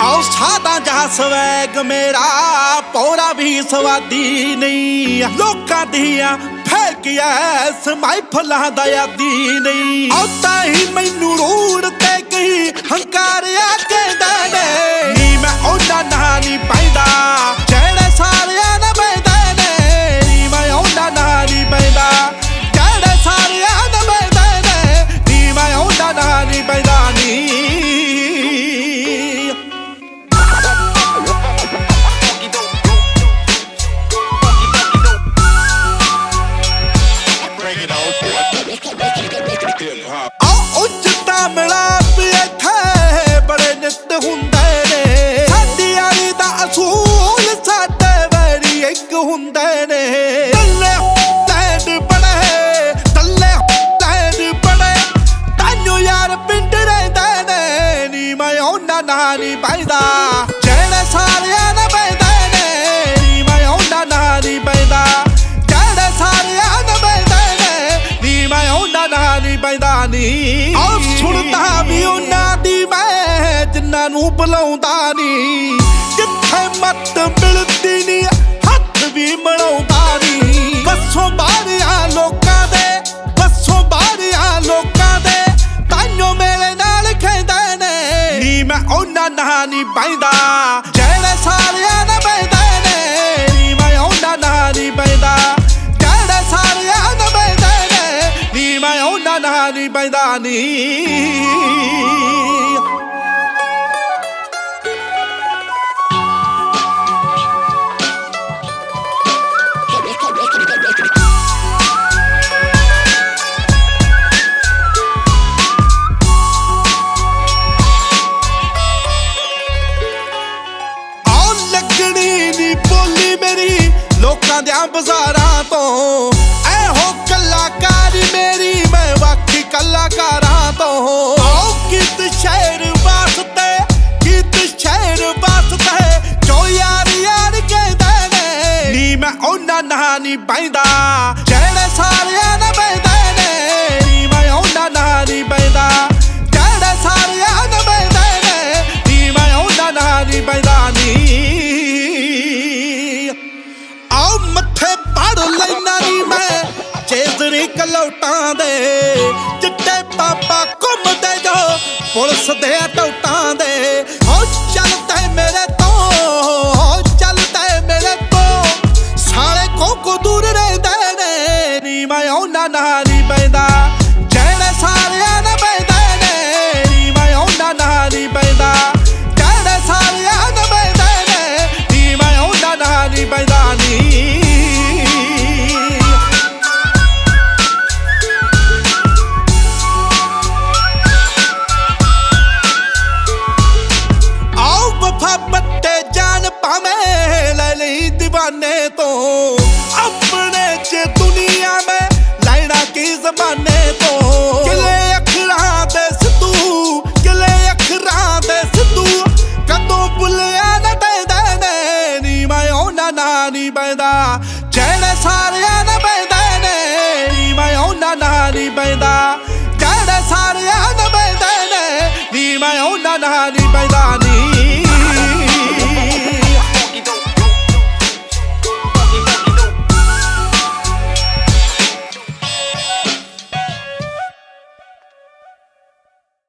ਆਉ ਸਾਦਾ ਜਹਾ ਸਵੈਗ ਮੇਰਾ ਪੌਰਾ ਵੀ ਸਵਾਦੀ ਨਹੀਂ। ਲੋਕਾਂ ਦੀਆਂ ਫੇਕਿਆ ਸਮਾਈ ਫਲਾਂ ਦਾ ਯਾਦੀ ਨਹੀਂ। ਆਉ ਤਾਂ ਹੀ ਮੈਨੂੰ ਰੋੜ ਉਹਨਾਂ ਨਾਲ ਨਹੀਂ ਪੈਂਦਾ। ਜਿਹੜੇ ਸਾਰਿਆਂ ਨਾਲ ਪੈਂਦੇ ਨੇ ਨੀ ਮੈਂ ਉਹਨਾਂ ਨਾਲ ਨਹੀਂ ਪੈਂਦਾ। ਜਿਹੜੇ ਸਾਰਿਆਂ ਨਾਲ ਪੈਂਦੇ ਨੇ ਨੀ ਮੈਂ ਉਹਨਾਂ ਨਾਲ ਨਹੀਂ ਪੈਂਦਾ ਨੀ। ਆਹ ਸੁਣਦਾ ਵੀ ਉਹਨਾਂ ਦੀ ਮੈਂ ਜਿੰਨਾਂ ਨੂੰ ਬੁਲਾਉਂਦਾ ਨੀ। ਜਿੱਥੇ ਮੱਤ ਮਿਲਦੀ ਨੀ, ਹੱਥ ਵੀ ਮਿਲਾਉਂਦਾ ਨੀ। ਬੱਸੋਂ ਬਾਹਰਿਆ ਉਹਨਾਂ ਨਾਲ ਨਹੀਂ ਪੈਂਦਾ। ਜਿਹੜੇ ਸਾਰਿਆਂ ਨਾਲ ਪੈਂਦੇ ਨੇ, ਨੀ ਮੈਂ ਉਹਨਾਂ ਨਾਲ ਨਹੀਂ ਪੈਂਦਾ। ਜਿਹੜੇ ਸਾਰਿਆਂ ਨਾਲ ਪੈਂਦੇ ਨੇ, ਨੀ ਮੈਂ ਉਹਨਾਂ ਨਾਲ ਨਹੀਂ ਪੈਂਦਾ, ਨੀ। ਲੱਗਣੀ ਨੀ ਬੋਲੀ ਮੇਰੀ। ਲੋਕਾਂ ਦੇ ਬਾਜ਼ਾਰਾਂ ਤੋਂ ਐਹੋ ਕਲਾਕਾਰੀ ਮੇਰੀ, ਮੈਂ ਵਾਕੀ ਕਲਾਕਾਰਾਂ ਤੋਂ। ਆਉ ਕਿਤ ਸ਼ਹਿਰ ਵਾਸਤੇ ਕਿਤ ਸ਼ਹਿਰ ਵਾਸਤੇ, ਜੋ ਯਾਰ ਯਾਰ ਕਹਿੰਦੇ ਨੇ। ਨੀ ਮੈਂ ਉਹਨਾਂ ਨਾਲ ਨਹੀਂ ਪੈਂਦਾ ਦੇ। ਚਿੱਟੇ ਪਾਪਾ ਘੁੰਮਦੇ ਜੋ। ਪੁਲਿਸ ਦੇ ਟੌਟਾਂ ਨਾਲ ਨਹੀਂ ਬੈਂਦਾ। ਜਿਹੜੇ ਸਾਰਿਆਂ ਨਾਲ ਬੈਂਦੇ ਨੇ ਮੈਂ ਉਹਨਾਂ ਨਾਲ ਨਹੀਂ ਬੈਂਦਾ। ਜਿਹੜੇ ਸਾਰਿਆਂ ਨਾਲ ਬੈਂਦੇ ਨੇ ਮੈਂ ਉਹਨਾਂ ਨਾਲ ਨਹੀਂ